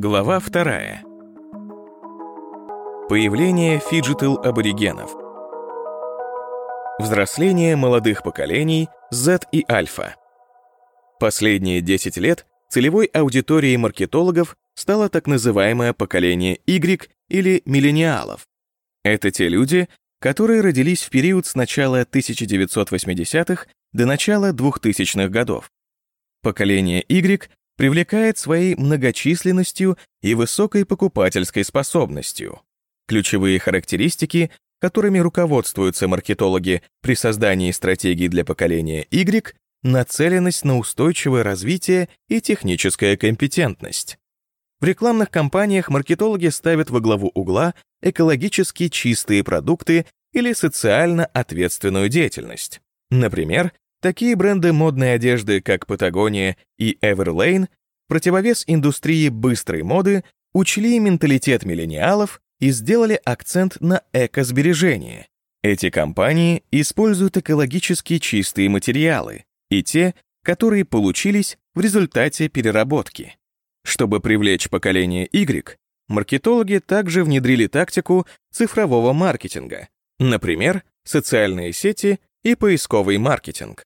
Глава вторая. Появление фиджитал-аборигенов. Взросление молодых поколений Z и Альфа. Последние 10 лет целевой аудиторией маркетологов стало так называемое поколение Y или миллениалов. Это те люди, которые родились в период с начала 1980-х до начала 2000-х годов. Поколение Y привлекает своей многочисленностью и высокой покупательской способностью. Ключевые характеристики, которыми руководствуются маркетологи при создании стратегий для поколения Y, нацеленность на устойчивое развитие и техническая компетентность. В рекламных кампаниях маркетологи ставят во главу угла экологически чистые продукты или социально ответственную деятельность. Например, такие бренды модной одежды, как Patagonia и Everlane, противовес индустрии быстрой моды, учли менталитет миллениалов и сделали акцент на экосбережение. Эти компании используют экологически чистые материалы и те, которые получились в результате переработки. Чтобы привлечь поколение Y, маркетологи также внедрили тактику цифрового маркетинга, например, социальные сети и поисковый маркетинг.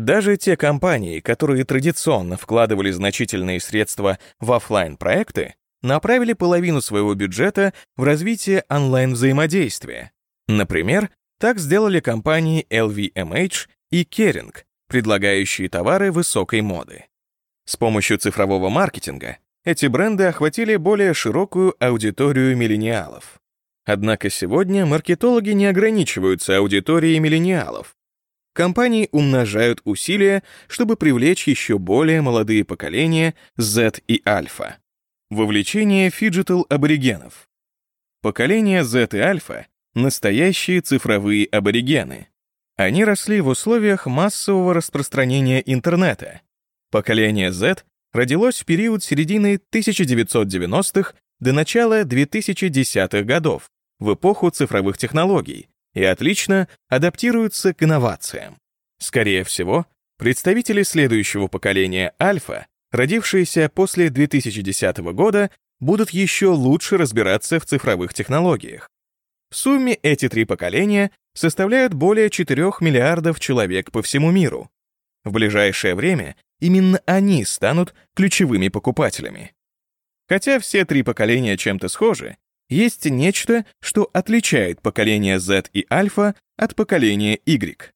Даже те компании, которые традиционно вкладывали значительные средства в офлайн проекты направили половину своего бюджета в развитие онлайн-взаимодействия. Например, так сделали компании LVMH и Kering, предлагающие товары высокой моды. С помощью цифрового маркетинга эти бренды охватили более широкую аудиторию миллениалов. Однако сегодня маркетологи не ограничиваются аудиторией миллениалов. Компании умножают усилия, чтобы привлечь еще более молодые поколения Z и Альфа. Вовлечение фиджитал-аборигенов. Поколение Z и Альфа — настоящие цифровые аборигены. Они росли в условиях массового распространения интернета. Поколение Z родилось в период середины 1990-х до начала 2010-х годов, в эпоху цифровых технологий, и отлично адаптируются к инновациям. Скорее всего, представители следующего поколения альфа родившиеся после 2010 года, будут еще лучше разбираться в цифровых технологиях. В сумме эти три поколения составляют более 4 миллиардов человек по всему миру. В ближайшее время именно они станут ключевыми покупателями. Хотя все три поколения чем-то схожи, есть нечто, что отличает поколение Z и Альфа от поколения Y.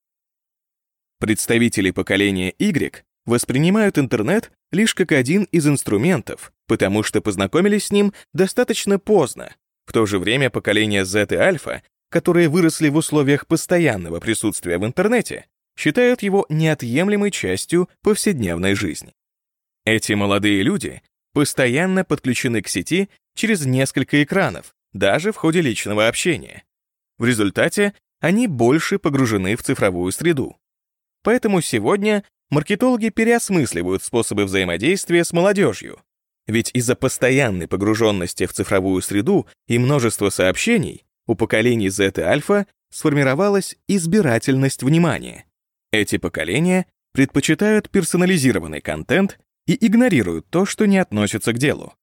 Представители поколения Y воспринимают интернет лишь как один из инструментов, потому что познакомились с ним достаточно поздно. В то же время поколение Z и Альфа, которые выросли в условиях постоянного присутствия в интернете, считают его неотъемлемой частью повседневной жизни. Эти молодые люди постоянно подключены к сети через несколько экранов, даже в ходе личного общения. В результате они больше погружены в цифровую среду. Поэтому сегодня маркетологи переосмысливают способы взаимодействия с молодежью. Ведь из-за постоянной погруженности в цифровую среду и множества сообщений у поколений Z и Альфа сформировалась избирательность внимания. Эти поколения предпочитают персонализированный контент и игнорируют то, что не относится к делу.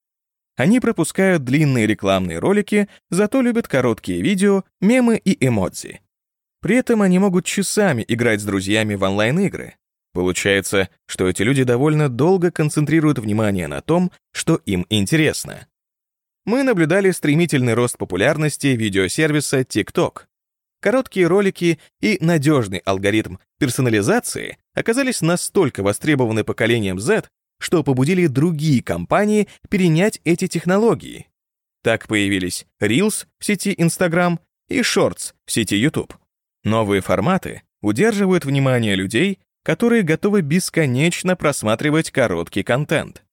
Они пропускают длинные рекламные ролики, зато любят короткие видео, мемы и эмодзи. При этом они могут часами играть с друзьями в онлайн-игры, Получается, что эти люди довольно долго концентрируют внимание на том, что им интересно. Мы наблюдали стремительный рост популярности видеосервиса TikTok. Короткие ролики и надежный алгоритм персонализации оказались настолько востребованы поколением Z, что побудили другие компании перенять эти технологии. Так появились Reels в сети Instagram и Shorts в сети YouTube. Новые форматы удерживают внимание людей которые готовы бесконечно просматривать короткий контент.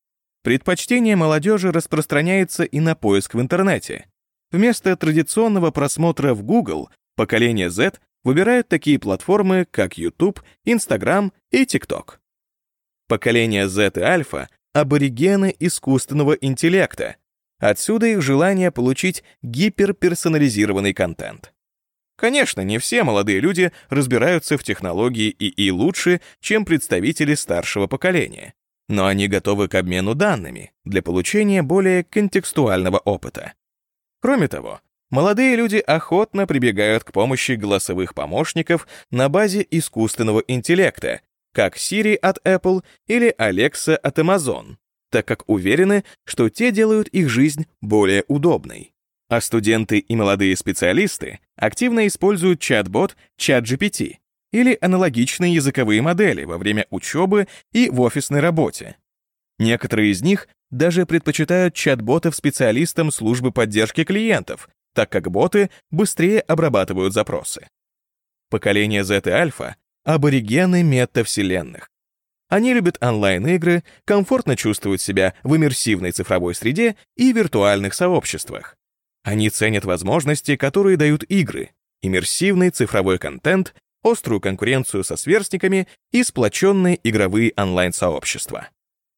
Предпочтение молодежи распространяется и на поиск в интернете. Вместо традиционного просмотра в Google поколение Z выбирают такие платформы, как YouTube, Instagram и TikTok. Поколение Z и Альфа — аборигены искусственного интеллекта. Отсюда их желание получить гиперперсонализированный контент. Конечно, не все молодые люди разбираются в технологии ИИ лучше, чем представители старшего поколения. но они готовы к обмену данными для получения более контекстуального опыта. Кроме того, молодые люди охотно прибегают к помощи голосовых помощников на базе искусственного интеллекта, как Siri от Apple или Alexa от Amazon, так как уверены, что те делают их жизнь более удобной. А студенты и молодые специалисты активно используют чат-бот ChatGPT или аналогичные языковые модели во время учебы и в офисной работе. Некоторые из них даже предпочитают чат-ботов специалистам службы поддержки клиентов, так как боты быстрее обрабатывают запросы. Поколение Z и Альфа — аборигены метавселенных. Они любят онлайн-игры, комфортно чувствуют себя в иммерсивной цифровой среде и виртуальных сообществах. Они ценят возможности, которые дают игры, иммерсивный цифровой контент, острую конкуренцию со сверстниками и сплоченные игровые онлайн-сообщества.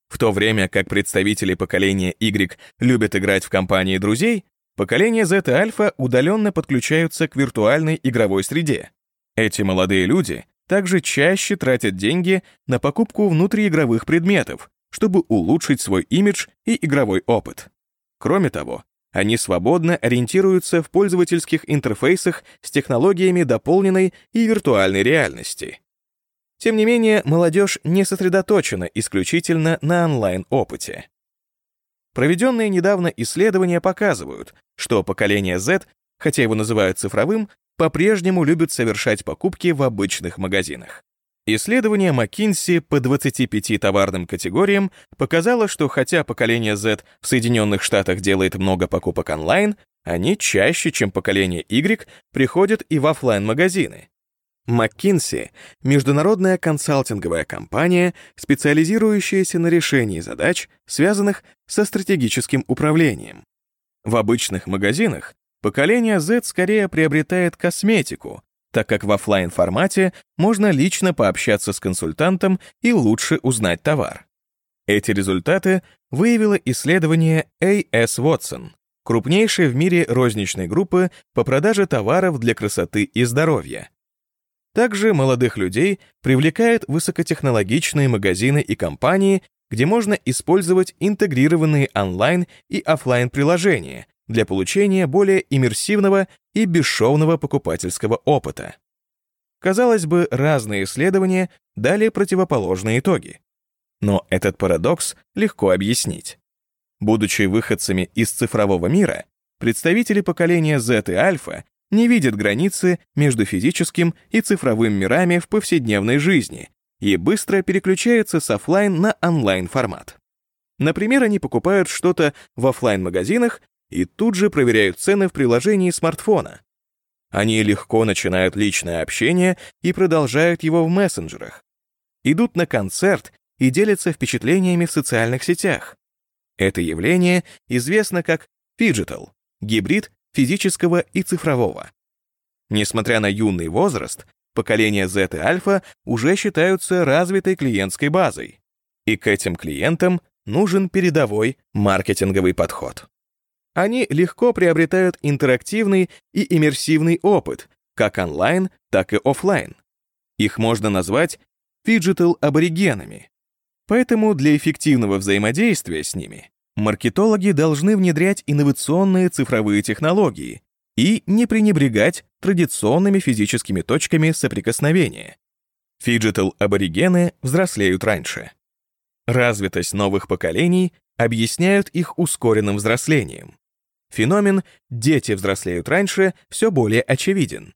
В то время как представители поколения Y любят играть в компании друзей, поколение Z и Альфа удаленно подключаются к виртуальной игровой среде. Эти молодые люди также чаще тратят деньги на покупку внутриигровых предметов, чтобы улучшить свой имидж и игровой опыт. Кроме того, они свободно ориентируются в пользовательских интерфейсах с технологиями дополненной и виртуальной реальности. Тем не менее, молодежь не сосредоточена исключительно на онлайн-опыте. Проведенные недавно исследования показывают, что поколение Z, хотя его называют цифровым, по-прежнему любит совершать покупки в обычных магазинах. Исследование McKinsey по 25 товарным категориям показало, что хотя поколение Z в Соединенных Штатах делает много покупок онлайн, они чаще, чем поколение Y, приходят и в офлайн магазины McKinsey — международная консалтинговая компания, специализирующаяся на решении задач, связанных со стратегическим управлением. В обычных магазинах поколение Z скорее приобретает косметику, так как в офлайн формате можно лично пообщаться с консультантом и лучше узнать товар. Эти результаты выявило исследование A.S. Watson, крупнейшей в мире розничной группы по продаже товаров для красоты и здоровья. Также молодых людей привлекают высокотехнологичные магазины и компании, где можно использовать интегрированные онлайн и офлайн приложения, для получения более иммерсивного и бесшовного покупательского опыта. Казалось бы, разные исследования дали противоположные итоги. Но этот парадокс легко объяснить. Будучи выходцами из цифрового мира, представители поколения Z и Альфа не видят границы между физическим и цифровым мирами в повседневной жизни и быстро переключаются с офлайн на онлайн формат. Например, они покупают что-то в офлайн магазинах и тут же проверяют цены в приложении смартфона. Они легко начинают личное общение и продолжают его в мессенджерах. Идут на концерт и делятся впечатлениями в социальных сетях. Это явление известно как фиджитал, гибрид физического и цифрового. Несмотря на юный возраст, поколение Z и Альфа уже считаются развитой клиентской базой, и к этим клиентам нужен передовой маркетинговый подход. Они легко приобретают интерактивный и иммерсивный опыт, как онлайн, так и офлайн. Их можно назвать фиджитал-аборигенами. Поэтому для эффективного взаимодействия с ними маркетологи должны внедрять инновационные цифровые технологии и не пренебрегать традиционными физическими точками соприкосновения. Фиджитал-аборигены взрослеют раньше. Развитость новых поколений объясняют их ускоренным взрослением. Феномен «дети взрослеют раньше» все более очевиден.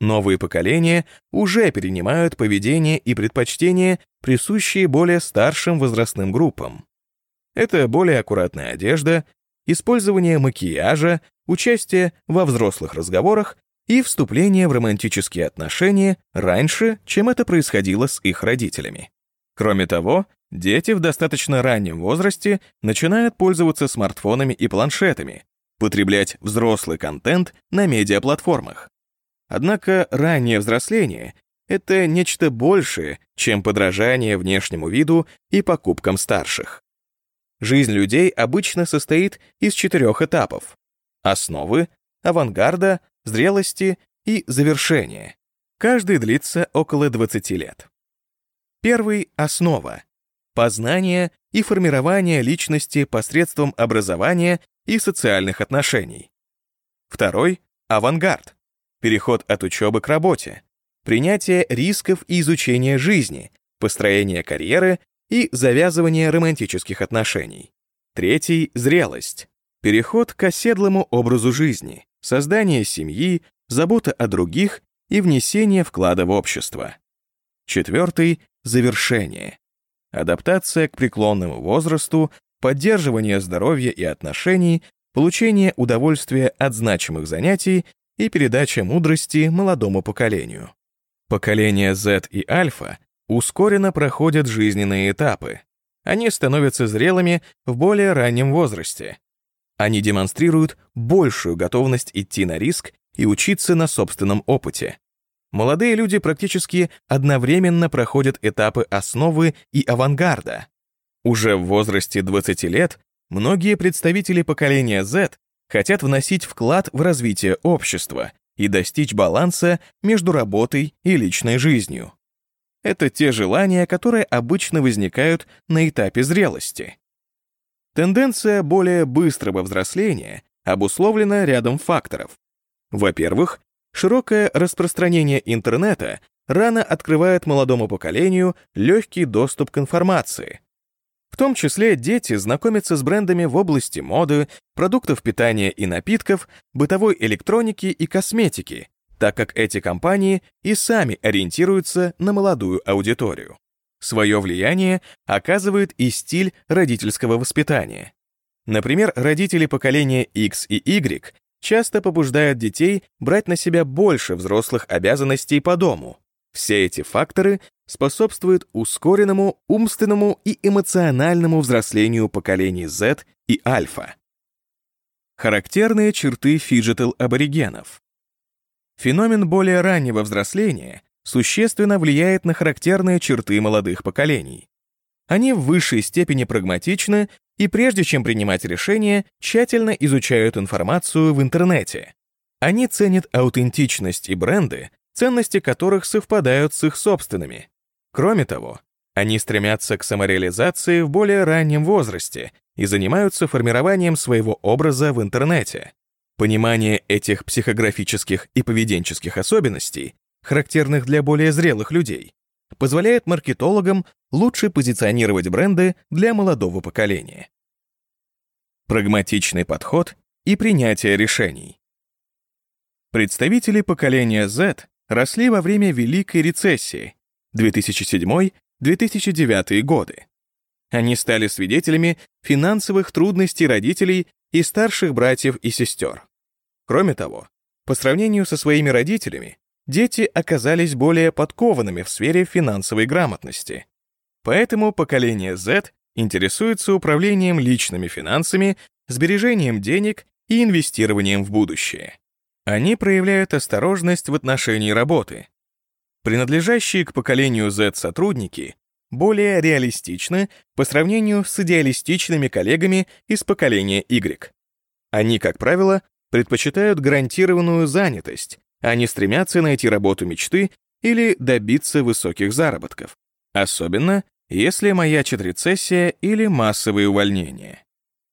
Новые поколения уже перенимают поведение и предпочтения, присущие более старшим возрастным группам. Это более аккуратная одежда, использование макияжа, участие во взрослых разговорах и вступление в романтические отношения раньше, чем это происходило с их родителями. Кроме того, дети в достаточно раннем возрасте начинают пользоваться смартфонами и планшетами, потреблять взрослый контент на медиаплатформах. Однако раннее взросление — это нечто большее, чем подражание внешнему виду и покупкам старших. Жизнь людей обычно состоит из четырех этапов — основы, авангарда, зрелости и завершения. Каждый длится около 20 лет. Первый — основа. познания и формирования личности посредством образования и социальных отношений. Второй — авангард, переход от учебы к работе, принятие рисков и изучение жизни, построение карьеры и завязывание романтических отношений. Третий — зрелость, переход к оседлому образу жизни, создание семьи, забота о других и внесение вклада в общество. Четвертый — завершение, адаптация к преклонному возрасту, поддерживание здоровья и отношений, получение удовольствия от значимых занятий и передача мудрости молодому поколению. Поколение Z и Альфа ускоренно проходят жизненные этапы. Они становятся зрелыми в более раннем возрасте. Они демонстрируют большую готовность идти на риск и учиться на собственном опыте. Молодые люди практически одновременно проходят этапы основы и авангарда. Уже в возрасте 20 лет многие представители поколения Z хотят вносить вклад в развитие общества и достичь баланса между работой и личной жизнью. Это те желания, которые обычно возникают на этапе зрелости. Тенденция более быстрого взросления обусловлена рядом факторов. Во-первых, широкое распространение интернета рано открывает молодому поколению легкий доступ к информации, в том числе дети знакомятся с брендами в области моды, продуктов питания и напитков, бытовой электроники и косметики, так как эти компании и сами ориентируются на молодую аудиторию. Свое влияние оказывает и стиль родительского воспитания. Например, родители поколения X и Y часто побуждают детей брать на себя больше взрослых обязанностей по дому, все эти факторы способствуют ускоренному умственному и эмоциональному взрослению поколений Z и альфа. Характерные черты фиджитал-аборигенов. Феномен более раннего взросления существенно влияет на характерные черты молодых поколений. Они в высшей степени прагматичны и прежде чем принимать решения, тщательно изучают информацию в интернете. Они ценят аутентичность и бренды, ценности которых совпадают с их собственными. Кроме того, они стремятся к самореализации в более раннем возрасте и занимаются формированием своего образа в интернете. Понимание этих психографических и поведенческих особенностей, характерных для более зрелых людей, позволяет маркетологам лучше позиционировать бренды для молодого поколения. Прагматичный подход и принятие решений. Представители поколения Z росли во время Великой рецессии 2007-2009 годы. Они стали свидетелями финансовых трудностей родителей и старших братьев и сестер. Кроме того, по сравнению со своими родителями, дети оказались более подкованными в сфере финансовой грамотности. Поэтому поколение Z интересуется управлением личными финансами, сбережением денег и инвестированием в будущее. Они проявляют осторожность в отношении работы. Принадлежащие к поколению Z сотрудники более реалистичны по сравнению с идеалистичными коллегами из поколения Y. Они, как правило, предпочитают гарантированную занятость, а не стремятся найти работу мечты или добиться высоких заработков. Особенно, если маячит рецессия или массовые увольнения.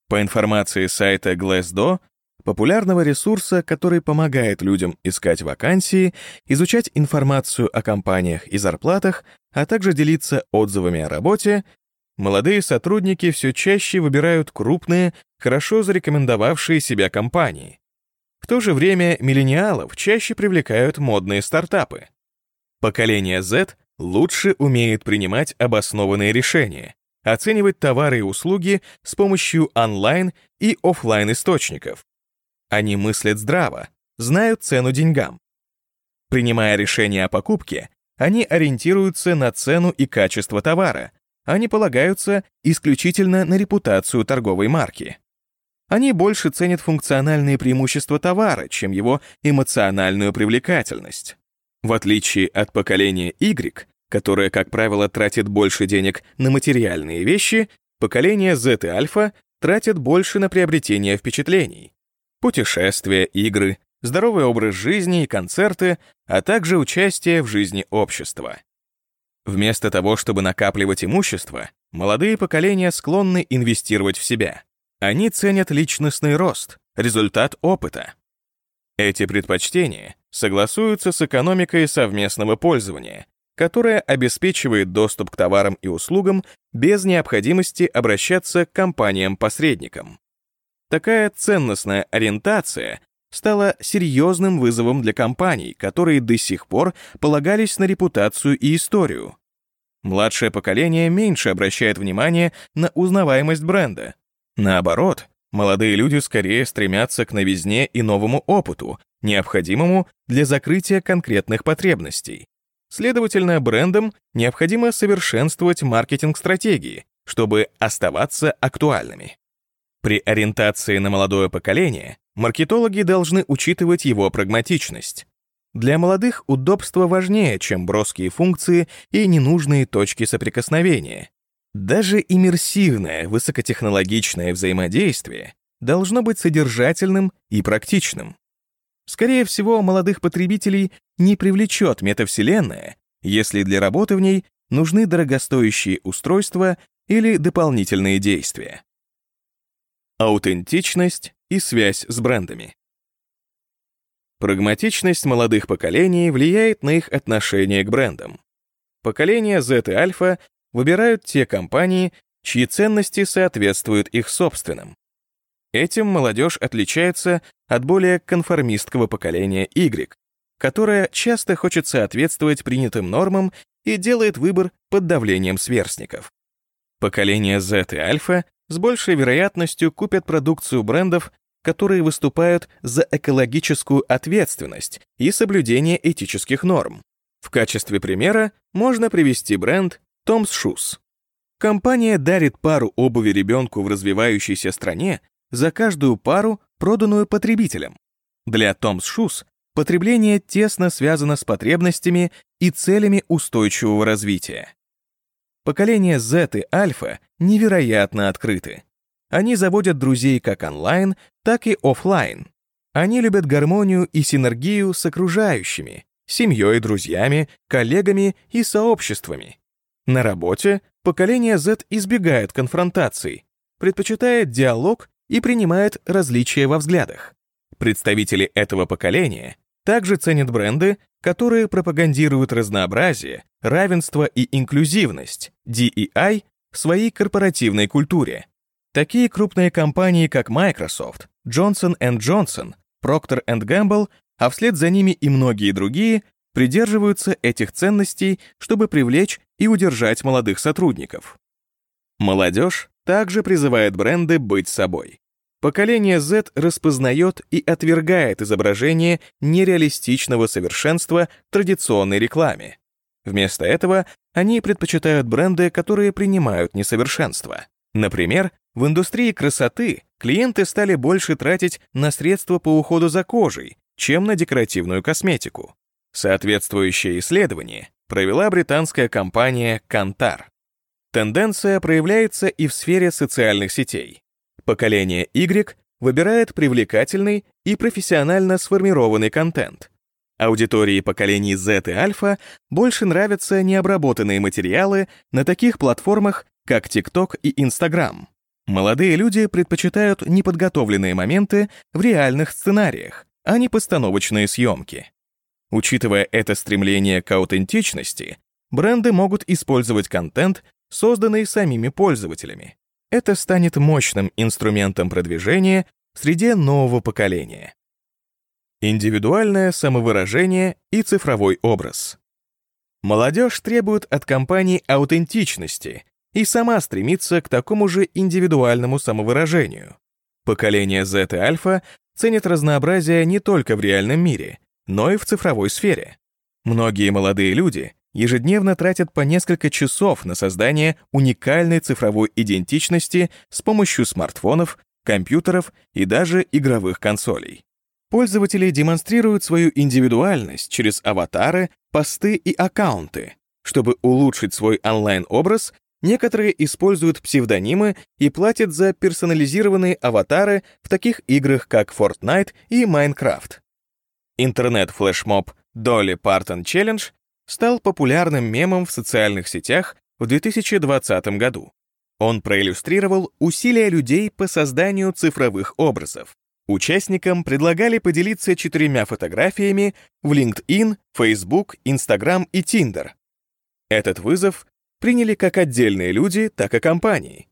По информации сайта Glassdoor, популярного ресурса, который помогает людям искать вакансии, изучать информацию о компаниях и зарплатах, а также делиться отзывами о работе, молодые сотрудники все чаще выбирают крупные, хорошо зарекомендовавшие себя компании. В то же время миллениалов чаще привлекают модные стартапы. Поколение Z лучше умеет принимать обоснованные решения, оценивать товары и услуги с помощью онлайн и офлайн источников, они мыслят здраво, знают цену деньгам. Принимая решение о покупке, они ориентируются на цену и качество товара, они полагаются исключительно на репутацию торговой марки. Они больше ценят функциональные преимущества товара, чем его эмоциональную привлекательность. В отличие от поколения Y, которое, как правило, тратит больше денег на материальные вещи, поколение Z и Альфа тратят больше на приобретение впечатлений, путешествия, игры, здоровый образ жизни и концерты, а также участие в жизни общества. Вместо того, чтобы накапливать имущество, молодые поколения склонны инвестировать в себя. Они ценят личностный рост, результат опыта. Эти предпочтения согласуются с экономикой совместного пользования, которая обеспечивает доступ к товарам и услугам без необходимости обращаться к компаниям-посредникам. Такая ценностная ориентация стала серьезным вызовом для компаний, которые до сих пор полагались на репутацию и историю. Младшее поколение меньше обращает внимание на узнаваемость бренда. Наоборот, молодые люди скорее стремятся к новизне и новому опыту, необходимому для закрытия конкретных потребностей. Следовательно, брендам необходимо совершенствовать маркетинг-стратегии, чтобы оставаться актуальными. При ориентации на молодое поколение маркетологи должны учитывать его прагматичность. Для молодых удобство важнее, чем броские функции и ненужные точки соприкосновения. Даже иммерсивное высокотехнологичное взаимодействие должно быть содержательным и практичным. Скорее всего, молодых потребителей не привлечет метавселенная, если для работы в ней нужны дорогостоящие устройства или дополнительные действия. Аутентичность и связь с брендами. Прагматичность молодых поколений влияет на их отношение к брендам. Поколения Z и Альфа выбирают те компании, чьи ценности соответствуют их собственным. Этим молодежь отличается от более конформистского поколения Y, которое часто хочет соответствовать принятым нормам и делает выбор под давлением сверстников. Поколение Z и Альфа с большей вероятностью купят продукцию брендов, которые выступают за экологическую ответственность и соблюдение этических норм. В качестве примера можно привести бренд Tom's Shoes. Компания дарит пару обуви ребенку в развивающейся стране за каждую пару, проданную потребителям. Для Tom's Shoes потребление тесно связано с потребностями и целями устойчивого развития. Поколение Z и Альфа невероятно открыты. Они заводят друзей как онлайн, так и офлайн. Они любят гармонию и синергию с окружающими, семьей, друзьями, коллегами и сообществами. На работе поколение Z избегает конфронтаций, предпочитает диалог и принимает различия во взглядах. Представители этого поколения также ценят бренды, которые пропагандируют разнообразие, равенство и инклюзивность, DEI, в своей корпоративной культуре. Такие крупные компании, как Microsoft, Johnson Johnson, Procter Gamble, а вслед за ними и многие другие, придерживаются этих ценностей, чтобы привлечь и удержать молодых сотрудников. Молодежь также призывает бренды быть собой. Поколение Z распознает и отвергает изображение нереалистичного совершенства традиционной рекламе. Вместо этого они предпочитают бренды, которые принимают несовершенство. Например, в индустрии красоты клиенты стали больше тратить на средства по уходу за кожей, чем на декоративную косметику. Соответствующее исследование провела британская компания Kantar. Тенденция проявляется и в сфере социальных сетей. Поколение Y выбирает привлекательный и профессионально сформированный контент. Аудитории поколений Z и Альфа больше нравятся необработанные материалы на таких платформах, как TikTok и Instagram. Молодые люди предпочитают неподготовленные моменты в реальных сценариях, а не постановочные съемки. Учитывая это стремление к аутентичности, бренды могут использовать контент, созданный самими пользователями это станет мощным инструментом продвижения в среде нового поколения. Индивидуальное самовыражение и цифровой образ. Молодежь требует от компаний аутентичности и сама стремится к такому же индивидуальному самовыражению. Поколение Z и Альфа ценят разнообразие не только в реальном мире, но и в цифровой сфере. Многие молодые люди ежедневно тратят по несколько часов на создание уникальной цифровой идентичности с помощью смартфонов, компьютеров и даже игровых консолей. Пользователи демонстрируют свою индивидуальность через аватары, посты и аккаунты. Чтобы улучшить свой онлайн-образ, некоторые используют псевдонимы и платят за персонализированные аватары в таких играх, как Fortnite и Minecraft. Интернет-флешмоб Dolly Parton Challenge стал популярным мемом в социальных сетях в 2020 году. Он проиллюстрировал усилия людей по созданию цифровых образов. Участникам предлагали поделиться четырьмя фотографиями в LinkedIn, Facebook, Instagram и Tinder. Этот вызов приняли как отдельные люди, так и компании.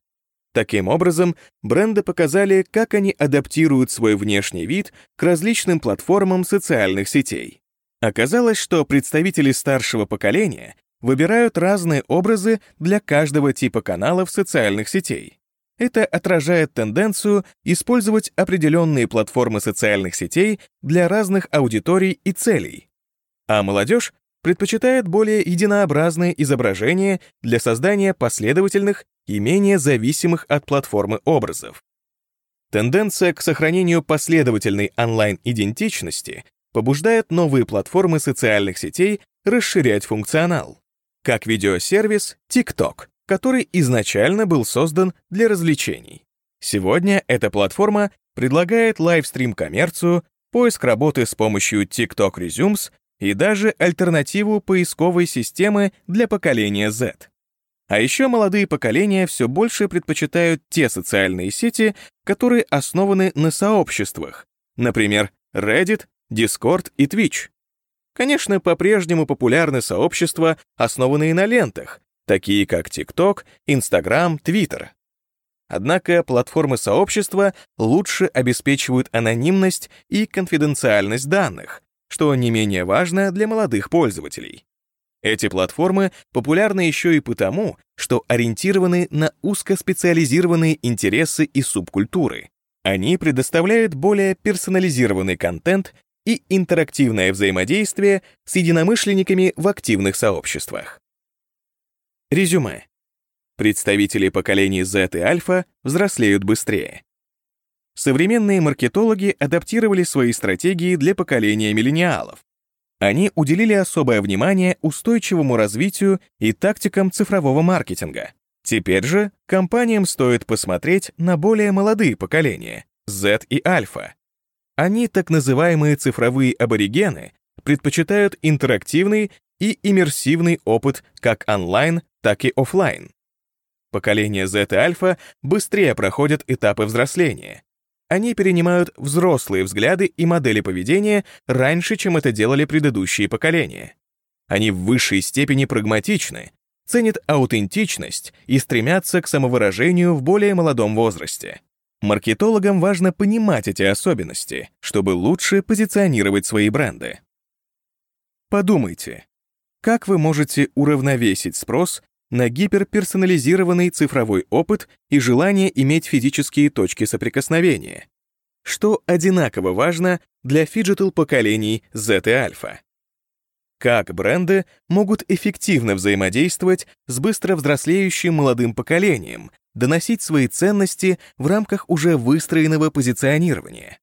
Таким образом, бренды показали, как они адаптируют свой внешний вид к различным платформам социальных сетей. Оказалось, что представители старшего поколения выбирают разные образы для каждого типа каналов социальных сетей. Это отражает тенденцию использовать определенные платформы социальных сетей для разных аудиторий и целей. А молодежь предпочитает более единообразные изображения для создания последовательных и менее зависимых от платформы образов. Тенденция к сохранению последовательной онлайн-идентичности побуждает новые платформы социальных сетей расширять функционал как видеосервис TikTok, который изначально был создан для развлечений. Сегодня эта платформа предлагает лайвстрим-коммерцию, поиск работы с помощью TikTok Resumes и даже альтернативу поисковой системы для поколения Z. А еще молодые поколения все больше предпочитают те социальные сети, которые основаны на сообществах, например, Reddit, Discord и Twitch. Конечно, по-прежнему популярны сообщества, основанные на лентах, такие как TikTok, Instagram, Twitter. Однако платформы сообщества лучше обеспечивают анонимность и конфиденциальность данных, что не менее важно для молодых пользователей. Эти платформы популярны еще и потому, что ориентированы на узкоспециализированные интересы и субкультуры. Они предоставляют более персонализированный контент и интерактивное взаимодействие с единомышленниками в активных сообществах. Резюме. Представители поколений Z и Альфа взрослеют быстрее. Современные маркетологи адаптировали свои стратегии для поколения миллениалов. Они уделили особое внимание устойчивому развитию и тактикам цифрового маркетинга. Теперь же компаниям стоит посмотреть на более молодые поколения, Z и Альфа, они, так называемые цифровые аборигены, предпочитают интерактивный и иммерсивный опыт как онлайн, так и офлайн. Поколение Z и альфа быстрее проходят этапы взросления. Они перенимают взрослые взгляды и модели поведения раньше, чем это делали предыдущие поколения. Они в высшей степени прагматичны, ценят аутентичность и стремятся к самовыражению в более молодом возрасте. Маркетологам важно понимать эти особенности, чтобы лучше позиционировать свои бренды. Подумайте, как вы можете уравновесить спрос на гиперперсонализированный цифровой опыт и желание иметь физические точки соприкосновения, что одинаково важно для фиджитал-поколений Z и Альфа. Как бренды могут эффективно взаимодействовать с быстро взрослеющим молодым поколением, доносить свои ценности в рамках уже выстроенного позиционирования.